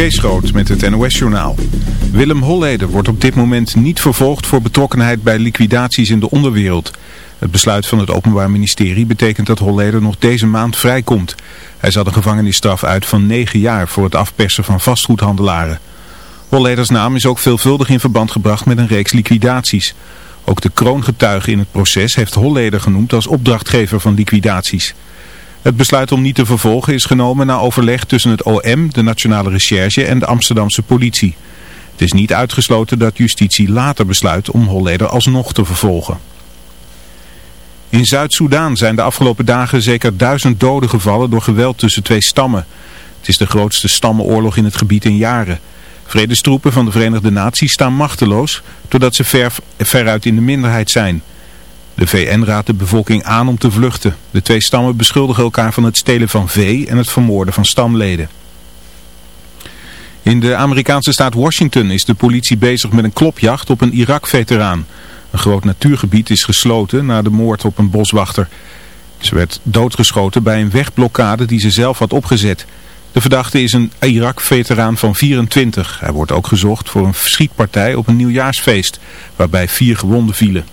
Kees met het NOS-journaal. Willem Holleder wordt op dit moment niet vervolgd voor betrokkenheid bij liquidaties in de onderwereld. Het besluit van het Openbaar Ministerie betekent dat Holleder nog deze maand vrijkomt. Hij zat een gevangenisstraf uit van 9 jaar voor het afpersen van vastgoedhandelaren. Holleders naam is ook veelvuldig in verband gebracht met een reeks liquidaties. Ook de kroongetuige in het proces heeft Holleder genoemd als opdrachtgever van liquidaties. Het besluit om niet te vervolgen is genomen na overleg tussen het OM, de Nationale Recherche en de Amsterdamse politie. Het is niet uitgesloten dat justitie later besluit om Holleder alsnog te vervolgen. In Zuid-Soedan zijn de afgelopen dagen zeker duizend doden gevallen door geweld tussen twee stammen. Het is de grootste stammenoorlog in het gebied in jaren. Vredestroepen van de Verenigde Naties staan machteloos doordat ze ver, veruit in de minderheid zijn. De VN raadt de bevolking aan om te vluchten. De twee stammen beschuldigen elkaar van het stelen van vee en het vermoorden van stamleden. In de Amerikaanse staat Washington is de politie bezig met een klopjacht op een Irak-veteraan. Een groot natuurgebied is gesloten na de moord op een boswachter. Ze werd doodgeschoten bij een wegblokkade die ze zelf had opgezet. De verdachte is een Irak-veteraan van 24. Hij wordt ook gezocht voor een schietpartij op een nieuwjaarsfeest, waarbij vier gewonden vielen.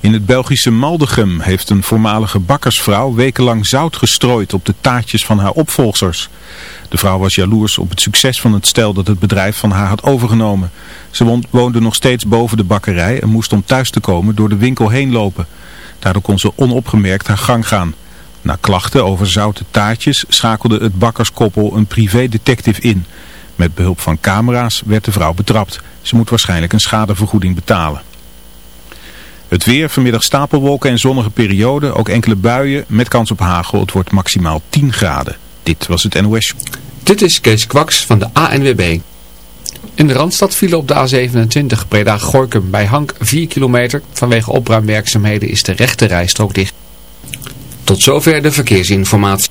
In het Belgische Maldegem heeft een voormalige bakkersvrouw wekenlang zout gestrooid op de taartjes van haar opvolgers. De vrouw was jaloers op het succes van het stel dat het bedrijf van haar had overgenomen. Ze woonde nog steeds boven de bakkerij en moest om thuis te komen door de winkel heen lopen. Daardoor kon ze onopgemerkt haar gang gaan. Na klachten over zoute taartjes schakelde het bakkerskoppel een privédetective in. Met behulp van camera's werd de vrouw betrapt. Ze moet waarschijnlijk een schadevergoeding betalen. Het weer, vanmiddag stapelwolken en zonnige periode, ook enkele buien met kans op hagel. Het wordt maximaal 10 graden. Dit was het NOS. Dit is Kees Kwaks van de ANWB. In de Randstad vielen op de A27 Breda-Gorkum bij Hank 4 kilometer. Vanwege opruimwerkzaamheden is de rechte rijstrook dicht. Tot zover de verkeersinformatie.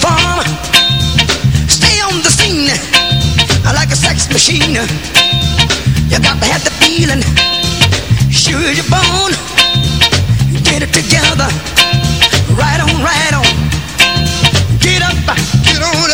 Perform. Stay on the scene like a sex machine. You got to have the feeling. Sure you're born. Get it together. Right on, right on. Get up, get on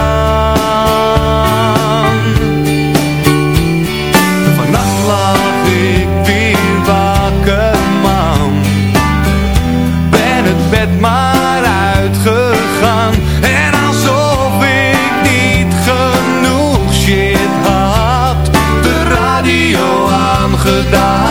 gedaan.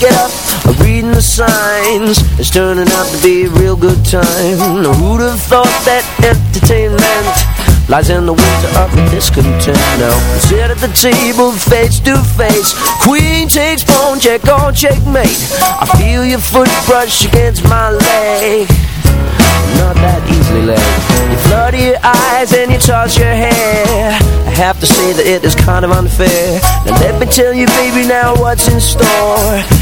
To up, I'm reading the signs. It's turning out to be a real good time. Now who'd have thought that entertainment Lies in the winter of discontent? Now sit at the table face to face. Queen takes pawn, check on checkmate. I feel your foot brush against my leg. Not that easily led. You flutter your eyes and you toss your hair. I have to say that it is kind of unfair. Now let me tell you baby now what's in store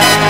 Thank you.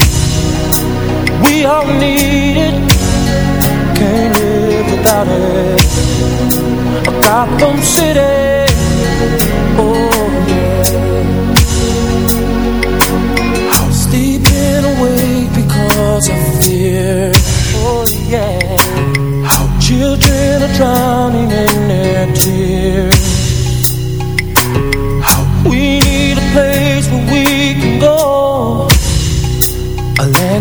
We all need it, can't live without it. Gotham City, oh yeah. Sleeping awake because of fear, oh yeah. How children are drowning in their tears.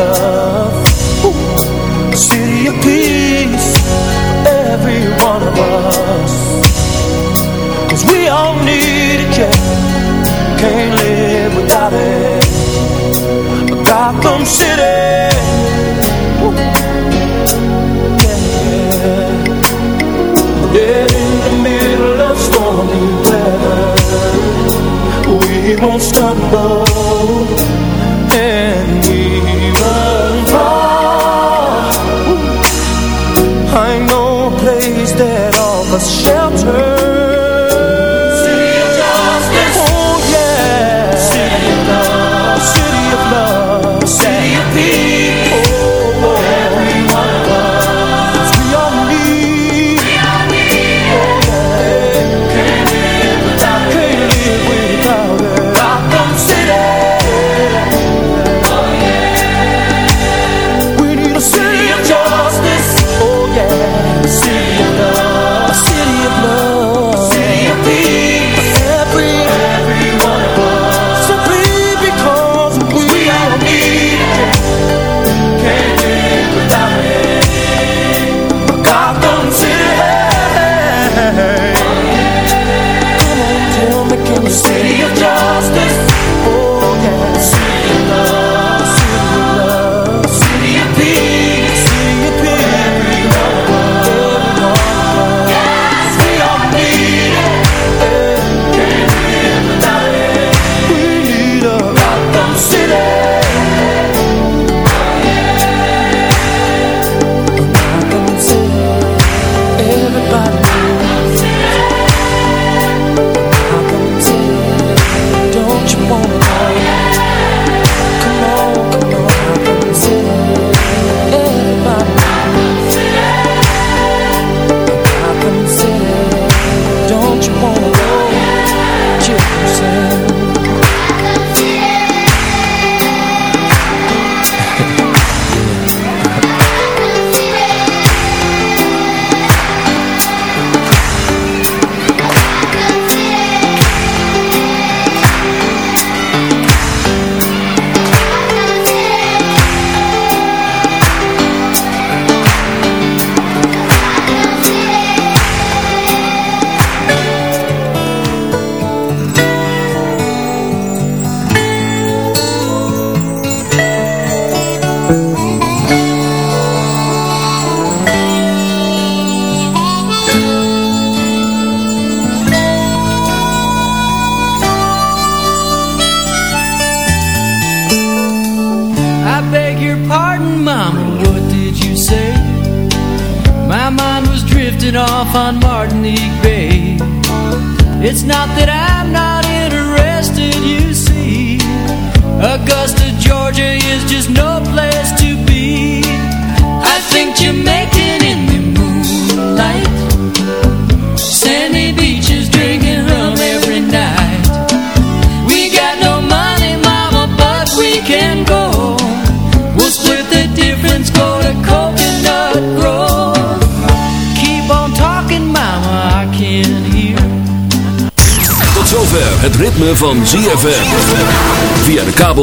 love, a city of peace every one of us. Cause we all need it, yeah. Can't live without it. A Gotham City, Ooh. yeah. Dead in the middle of stormy weather we won't stumble